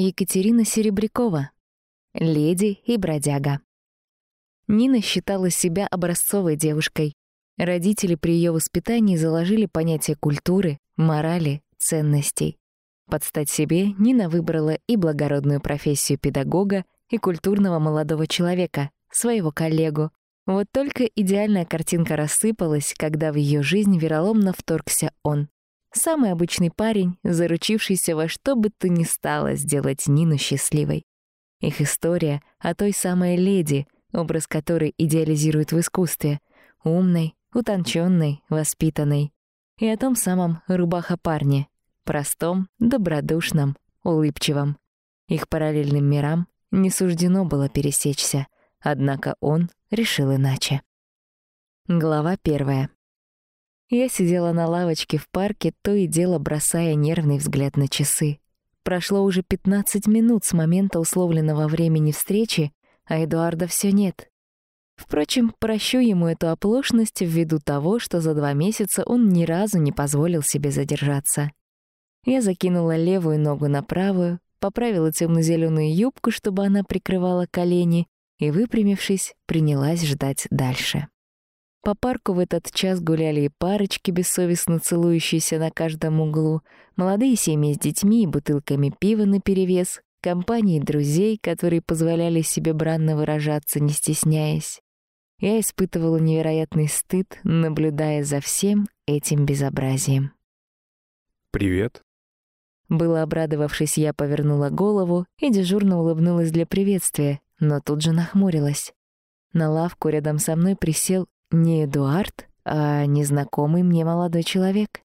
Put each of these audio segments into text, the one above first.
Екатерина Серебрякова. Леди и бродяга. Нина считала себя образцовой девушкой. Родители при ее воспитании заложили понятие культуры, морали, ценностей. Под стать себе Нина выбрала и благородную профессию педагога, и культурного молодого человека, своего коллегу. Вот только идеальная картинка рассыпалась, когда в ее жизнь вероломно вторгся он. Самый обычный парень, заручившийся во что бы то ни стало сделать Нину счастливой. Их история о той самой леди, образ которой идеализируют в искусстве, умной, утонченной, воспитанной. И о том самом рубаха-парне, простом, добродушном, улыбчивом. Их параллельным мирам не суждено было пересечься, однако он решил иначе. Глава первая. Я сидела на лавочке в парке, то и дело бросая нервный взгляд на часы. Прошло уже 15 минут с момента условленного времени встречи, а Эдуарда все нет. Впрочем, прощу ему эту оплошность ввиду того, что за два месяца он ни разу не позволил себе задержаться. Я закинула левую ногу на правую, поправила темно-зеленую юбку, чтобы она прикрывала колени, и, выпрямившись, принялась ждать дальше. По парку в этот час гуляли и парочки, бессовестно целующиеся на каждом углу, молодые семьи с детьми и бутылками пива наперевес, компании друзей, которые позволяли себе бранно выражаться, не стесняясь. Я испытывала невероятный стыд, наблюдая за всем этим безобразием. «Привет». Было обрадовавшись, я повернула голову и дежурно улыбнулась для приветствия, но тут же нахмурилась. На лавку рядом со мной присел не Эдуард, а незнакомый мне молодой человек.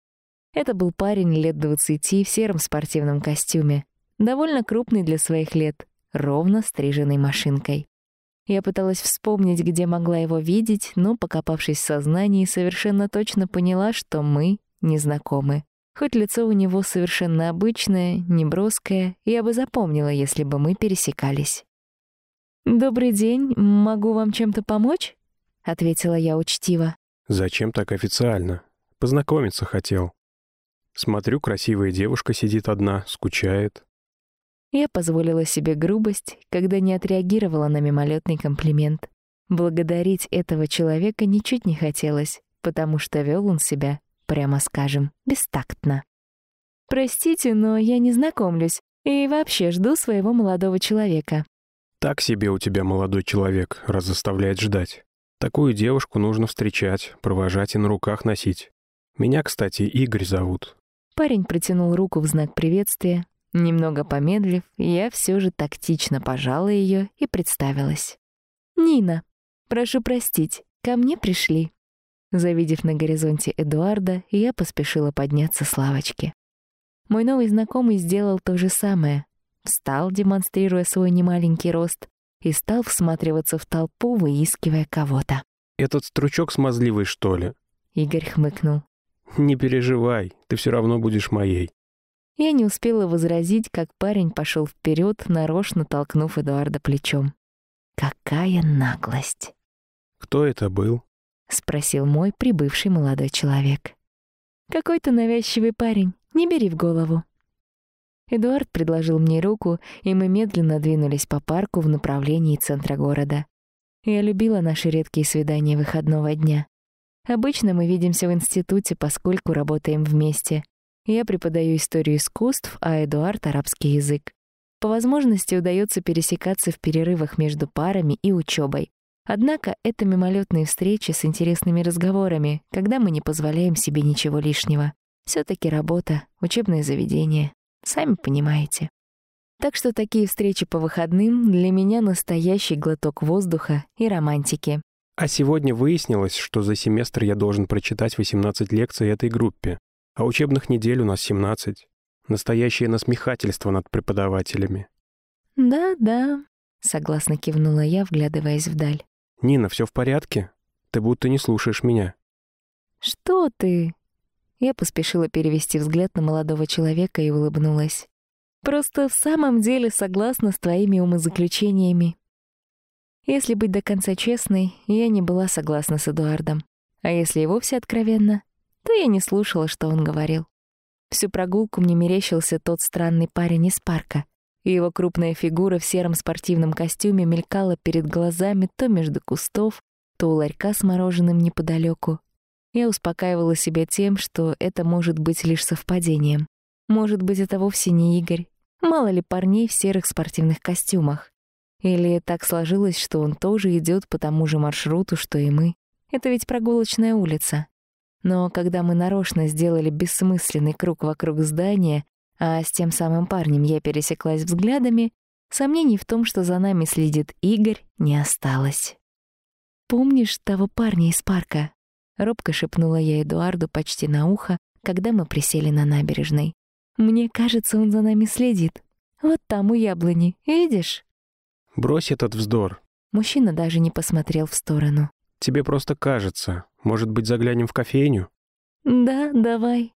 Это был парень лет двадцати в сером спортивном костюме, довольно крупный для своих лет, ровно стриженной машинкой. Я пыталась вспомнить, где могла его видеть, но, покопавшись в сознании, совершенно точно поняла, что мы незнакомы. Хоть лицо у него совершенно обычное, неброское, я бы запомнила, если бы мы пересекались. «Добрый день, могу вам чем-то помочь?» — ответила я учтиво. «Зачем так официально? Познакомиться хотел. Смотрю, красивая девушка сидит одна, скучает». Я позволила себе грубость, когда не отреагировала на мимолетный комплимент. Благодарить этого человека ничуть не хотелось, потому что вел он себя, прямо скажем, бестактно. «Простите, но я не знакомлюсь и вообще жду своего молодого человека». «Так себе у тебя молодой человек, раз заставляет ждать». Такую девушку нужно встречать, провожать и на руках носить. Меня, кстати, Игорь зовут». Парень протянул руку в знак приветствия. Немного помедлив, я все же тактично пожала ее и представилась. «Нина, прошу простить, ко мне пришли». Завидев на горизонте Эдуарда, я поспешила подняться с лавочки. Мой новый знакомый сделал то же самое. Встал, демонстрируя свой немаленький рост, и стал всматриваться в толпу, выискивая кого-то. «Этот стручок смазливый, что ли?» Игорь хмыкнул. «Не переживай, ты все равно будешь моей». Я не успела возразить, как парень пошел вперед, нарочно толкнув Эдуарда плечом. Какая наглость! «Кто это был?» — спросил мой прибывший молодой человек. «Какой-то навязчивый парень, не бери в голову», Эдуард предложил мне руку, и мы медленно двинулись по парку в направлении центра города. Я любила наши редкие свидания выходного дня. Обычно мы видимся в институте, поскольку работаем вместе. Я преподаю историю искусств, а Эдуард — арабский язык. По возможности удается пересекаться в перерывах между парами и учебой. Однако это мимолетные встречи с интересными разговорами, когда мы не позволяем себе ничего лишнего. все таки работа, учебное заведение, Сами понимаете. Так что такие встречи по выходным для меня настоящий глоток воздуха и романтики. А сегодня выяснилось, что за семестр я должен прочитать 18 лекций этой группе, а учебных недель у нас 17. Настоящее насмехательство над преподавателями. «Да-да», — согласно кивнула я, вглядываясь вдаль. «Нина, все в порядке? Ты будто не слушаешь меня». «Что ты?» Я поспешила перевести взгляд на молодого человека и улыбнулась. «Просто в самом деле согласна с твоими умозаключениями. Если быть до конца честной, я не была согласна с Эдуардом. А если и вовсе откровенно, то я не слушала, что он говорил. Всю прогулку мне мерещился тот странный парень из парка. и его крупная фигура в сером спортивном костюме мелькала перед глазами то между кустов, то у ларька с мороженым неподалеку. Я успокаивала себя тем, что это может быть лишь совпадением. Может быть, это вовсе не Игорь. Мало ли парней в серых спортивных костюмах. Или так сложилось, что он тоже идет по тому же маршруту, что и мы. Это ведь прогулочная улица. Но когда мы нарочно сделали бессмысленный круг вокруг здания, а с тем самым парнем я пересеклась взглядами, сомнений в том, что за нами следит Игорь, не осталось. «Помнишь того парня из парка?» — робко шепнула я Эдуарду почти на ухо, когда мы присели на набережной. «Мне кажется, он за нами следит. Вот там у яблони, видишь?» «Брось этот вздор». Мужчина даже не посмотрел в сторону. «Тебе просто кажется. Может быть, заглянем в кофейню?» «Да, давай».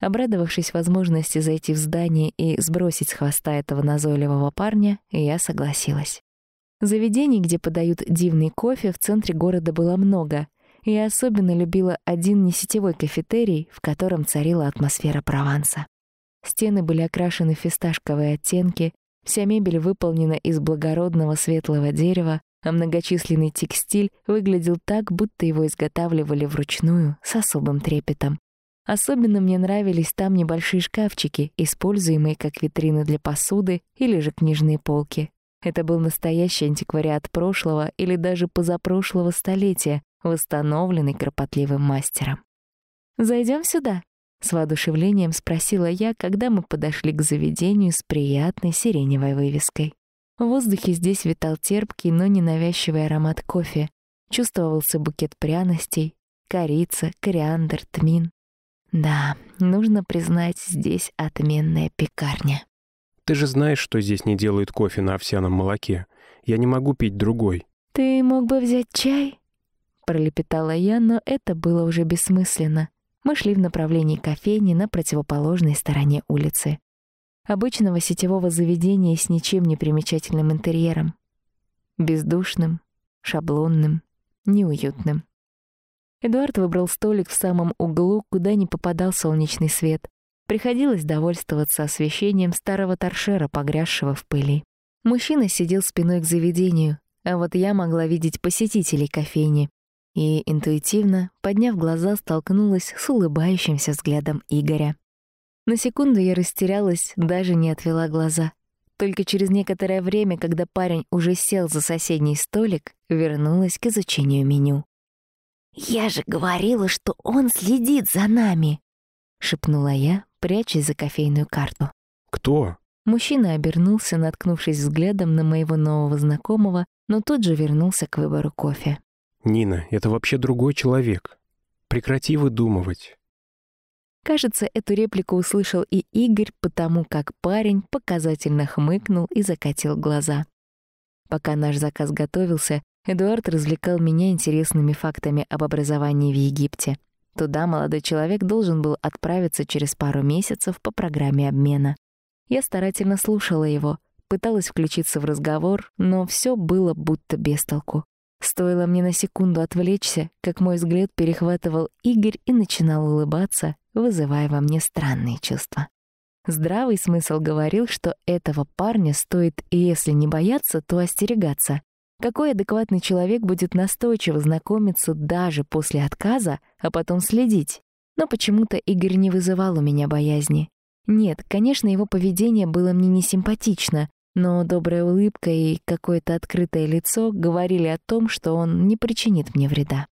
Обрадовавшись возможности зайти в здание и сбросить с хвоста этого назойливого парня, я согласилась. Заведений, где подают дивный кофе, в центре города было много. Я особенно любила один несетевой кафетерий, в котором царила атмосфера Прованса. Стены были окрашены в фисташковые оттенки, вся мебель выполнена из благородного светлого дерева, а многочисленный текстиль выглядел так, будто его изготавливали вручную с особым трепетом. Особенно мне нравились там небольшие шкафчики, используемые как витрины для посуды или же книжные полки. Это был настоящий антиквариат прошлого или даже позапрошлого столетия, восстановленный кропотливым мастером. «Зайдем сюда?» — с воодушевлением спросила я, когда мы подошли к заведению с приятной сиреневой вывеской. В воздухе здесь витал терпкий, но ненавязчивый аромат кофе. Чувствовался букет пряностей, корица, кориандр, тмин. Да, нужно признать, здесь отменная пекарня. Ты же знаешь, что здесь не делают кофе на овсяном молоке. Я не могу пить другой. Ты мог бы взять чай? Пролепетала я, но это было уже бессмысленно. Мы шли в направлении кофейни на противоположной стороне улицы обычного сетевого заведения с ничем не примечательным интерьером. Бездушным, шаблонным, неуютным. Эдуард выбрал столик в самом углу, куда не попадал солнечный свет. Приходилось довольствоваться освещением старого торшера, погрязшего в пыли. Мужчина сидел спиной к заведению, а вот я могла видеть посетителей кофейни. И интуитивно, подняв глаза, столкнулась с улыбающимся взглядом Игоря. На секунду я растерялась, даже не отвела глаза. Только через некоторое время, когда парень уже сел за соседний столик, вернулась к изучению меню. «Я же говорила, что он следит за нами!» — шепнула я, прячась за кофейную карту. «Кто?» Мужчина обернулся, наткнувшись взглядом на моего нового знакомого, но тут же вернулся к выбору кофе. «Нина, это вообще другой человек. Прекрати выдумывать. Кажется, эту реплику услышал и Игорь, потому как парень показательно хмыкнул и закатил глаза. Пока наш заказ готовился, Эдуард развлекал меня интересными фактами об образовании в Египте. Туда молодой человек должен был отправиться через пару месяцев по программе обмена. Я старательно слушала его, пыталась включиться в разговор, но все было будто без толку. Стоило мне на секунду отвлечься, как мой взгляд перехватывал Игорь и начинал улыбаться, вызывая во мне странные чувства. Здравый смысл говорил, что этого парня стоит, если не бояться, то остерегаться. Какой адекватный человек будет настойчиво знакомиться даже после отказа, а потом следить? Но почему-то Игорь не вызывал у меня боязни. Нет, конечно, его поведение было мне не симпатично, но добрая улыбка и какое-то открытое лицо говорили о том, что он не причинит мне вреда.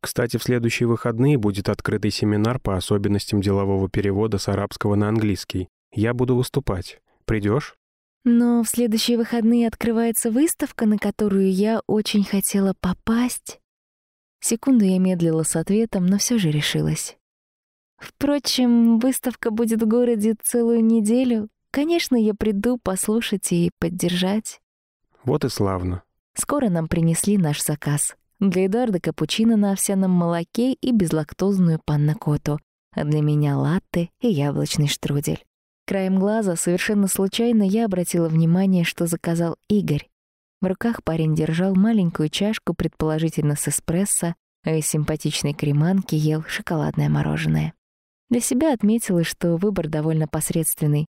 Кстати, в следующие выходные будет открытый семинар по особенностям делового перевода с арабского на английский. Я буду выступать. Придешь? Но в следующие выходные открывается выставка, на которую я очень хотела попасть. Секунду я медлила с ответом, но все же решилась. Впрочем, выставка будет в городе целую неделю. Конечно, я приду послушать и поддержать. Вот и славно. Скоро нам принесли наш заказ. Для Эдуарда капучино на овсяном молоке и безлактозную паннакоту, а для меня латте и яблочный штрудель. Краем глаза, совершенно случайно, я обратила внимание, что заказал Игорь. В руках парень держал маленькую чашку, предположительно с эспрессо, а из симпатичной креманки ел шоколадное мороженое. Для себя отметила, что выбор довольно посредственный.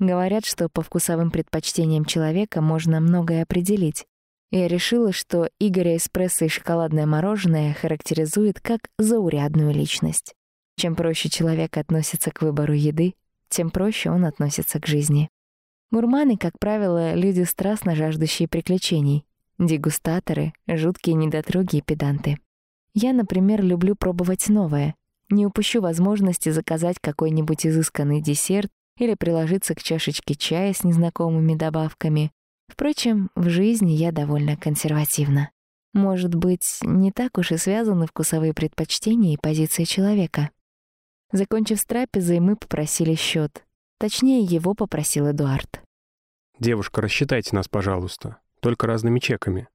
Говорят, что по вкусовым предпочтениям человека можно многое определить. Я решила, что Игоря эспрессо и шоколадное мороженое характеризует как заурядную личность. Чем проще человек относится к выбору еды, тем проще он относится к жизни. Гурманы, как правило, люди страстно жаждущие приключений, дегустаторы, жуткие недотроги и педанты. Я, например, люблю пробовать новое. Не упущу возможности заказать какой-нибудь изысканный десерт или приложиться к чашечке чая с незнакомыми добавками. Впрочем, в жизни я довольно консервативна. Может быть, не так уж и связаны вкусовые предпочтения и позиции человека. Закончив с трапезой, мы попросили счет. Точнее, его попросил Эдуард. «Девушка, рассчитайте нас, пожалуйста. Только разными чеками».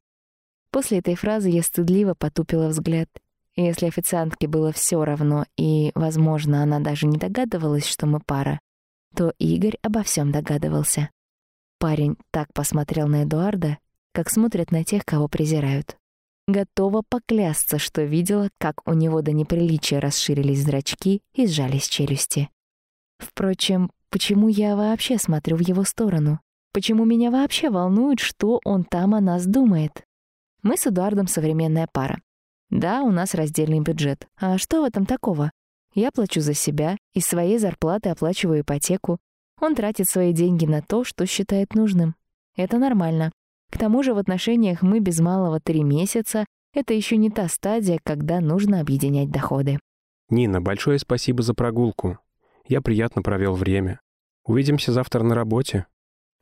После этой фразы я стыдливо потупила взгляд. если официантке было все равно, и, возможно, она даже не догадывалась, что мы пара, то Игорь обо всем догадывался. Парень так посмотрел на Эдуарда, как смотрят на тех, кого презирают. Готова поклясться, что видела, как у него до неприличия расширились зрачки и сжались челюсти. Впрочем, почему я вообще смотрю в его сторону? Почему меня вообще волнует, что он там о нас думает? Мы с Эдуардом современная пара. Да, у нас раздельный бюджет. А что в этом такого? Я плачу за себя, из своей зарплаты оплачиваю ипотеку. Он тратит свои деньги на то, что считает нужным. Это нормально. К тому же в отношениях мы без малого три месяца. Это еще не та стадия, когда нужно объединять доходы. Нина, большое спасибо за прогулку. Я приятно провел время. Увидимся завтра на работе.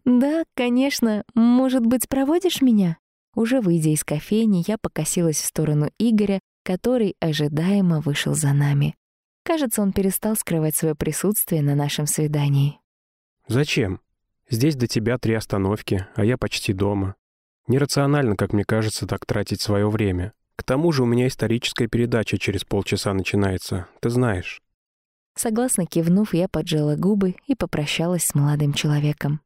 Да, конечно. Может быть, проводишь меня? Уже выйдя из кофейни, я покосилась в сторону Игоря, который ожидаемо вышел за нами. Кажется, он перестал скрывать свое присутствие на нашем свидании. «Зачем? Здесь до тебя три остановки, а я почти дома. Нерационально, как мне кажется, так тратить свое время. К тому же у меня историческая передача через полчаса начинается, ты знаешь». Согласно кивнув, я поджала губы и попрощалась с молодым человеком.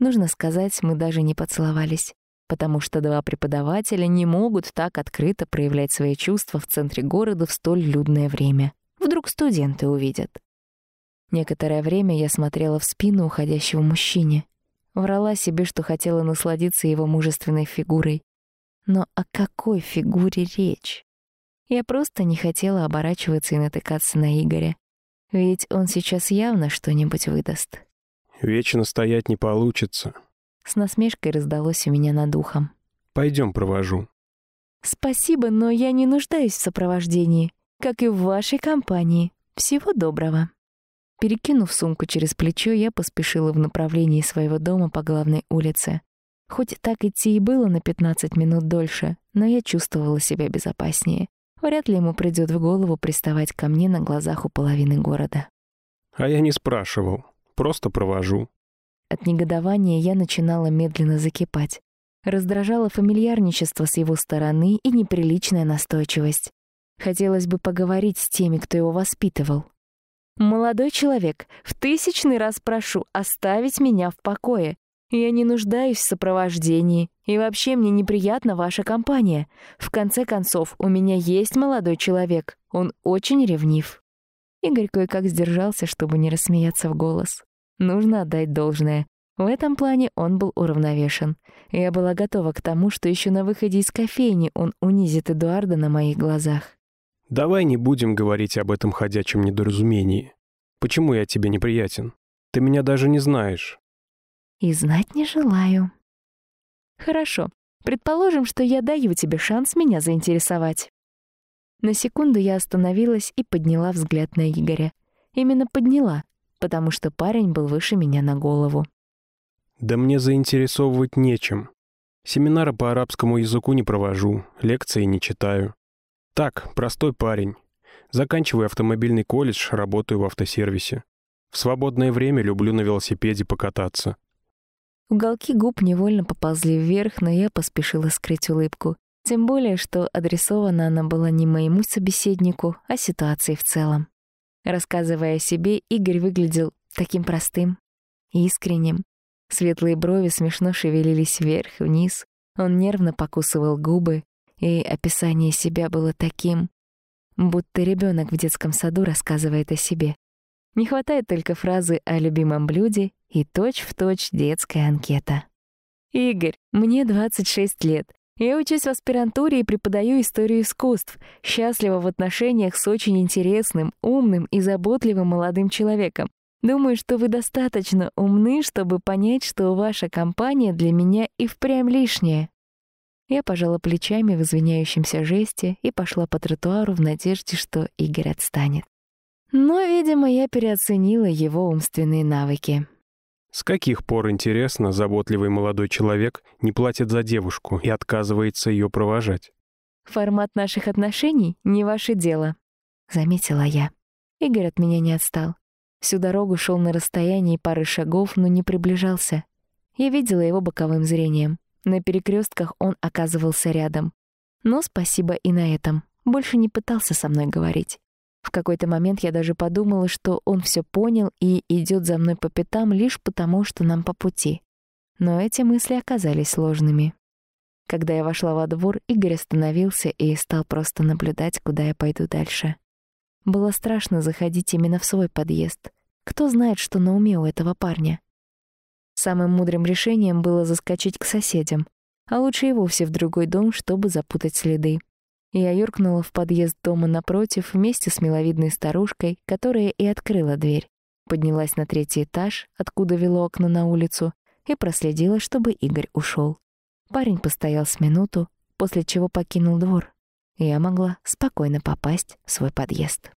Нужно сказать, мы даже не поцеловались, потому что два преподавателя не могут так открыто проявлять свои чувства в центре города в столь людное время. Вдруг студенты увидят. Некоторое время я смотрела в спину уходящего мужчине. Врала себе, что хотела насладиться его мужественной фигурой. Но о какой фигуре речь? Я просто не хотела оборачиваться и натыкаться на Игоря. Ведь он сейчас явно что-нибудь выдаст. «Вечно стоять не получится». С насмешкой раздалось у меня над ухом. «Пойдем провожу». «Спасибо, но я не нуждаюсь в сопровождении как и в вашей компании. Всего доброго». Перекинув сумку через плечо, я поспешила в направлении своего дома по главной улице. Хоть так идти и было на 15 минут дольше, но я чувствовала себя безопаснее. Вряд ли ему придёт в голову приставать ко мне на глазах у половины города. «А я не спрашивал. Просто провожу». От негодования я начинала медленно закипать. Раздражало фамильярничество с его стороны и неприличная настойчивость. Хотелось бы поговорить с теми, кто его воспитывал. «Молодой человек, в тысячный раз прошу оставить меня в покое. Я не нуждаюсь в сопровождении, и вообще мне неприятна ваша компания. В конце концов, у меня есть молодой человек, он очень ревнив». Игорь кое-как сдержался, чтобы не рассмеяться в голос. Нужно отдать должное. В этом плане он был уравновешен. Я была готова к тому, что еще на выходе из кофейни он унизит Эдуарда на моих глазах. Давай не будем говорить об этом ходячем недоразумении. Почему я тебе неприятен? Ты меня даже не знаешь. И знать не желаю. Хорошо. Предположим, что я даю тебе шанс меня заинтересовать. На секунду я остановилась и подняла взгляд на Игоря. Именно подняла, потому что парень был выше меня на голову. Да мне заинтересовывать нечем. Семинары по арабскому языку не провожу, лекции не читаю. Так, простой парень. Заканчиваю автомобильный колледж, работаю в автосервисе. В свободное время люблю на велосипеде покататься. Уголки губ невольно поползли вверх, но я поспешила скрыть улыбку. Тем более, что адресована она была не моему собеседнику, а ситуации в целом. Рассказывая о себе, Игорь выглядел таким простым, искренним. Светлые брови смешно шевелились вверх и вниз. Он нервно покусывал губы, и описание себя было таким, будто ребенок в детском саду рассказывает о себе. Не хватает только фразы о любимом блюде и точь-в-точь точь детская анкета. «Игорь, мне 26 лет. Я учусь в аспирантуре и преподаю историю искусств. Счастлива в отношениях с очень интересным, умным и заботливым молодым человеком. Думаю, что вы достаточно умны, чтобы понять, что ваша компания для меня и впрямь лишняя. Я пожала плечами в извиняющемся жесте и пошла по тротуару в надежде, что Игорь отстанет. Но, видимо, я переоценила его умственные навыки. С каких пор, интересно, заботливый молодой человек не платит за девушку и отказывается ее провожать? Формат наших отношений — не ваше дело, — заметила я. Игорь от меня не отстал. Всю дорогу шел на расстоянии пары шагов, но не приближался. Я видела его боковым зрением. На перекрестках он оказывался рядом. Но спасибо и на этом. Больше не пытался со мной говорить. В какой-то момент я даже подумала, что он все понял и идет за мной по пятам лишь потому, что нам по пути. Но эти мысли оказались сложными. Когда я вошла во двор, Игорь остановился и стал просто наблюдать, куда я пойду дальше. Было страшно заходить именно в свой подъезд. Кто знает, что на уме у этого парня? Самым мудрым решением было заскочить к соседям, а лучше и вовсе в другой дом, чтобы запутать следы. Я юркнула в подъезд дома напротив вместе с миловидной старушкой, которая и открыла дверь. Поднялась на третий этаж, откуда вело окна на улицу, и проследила, чтобы Игорь ушел. Парень постоял с минуту, после чего покинул двор. Я могла спокойно попасть в свой подъезд.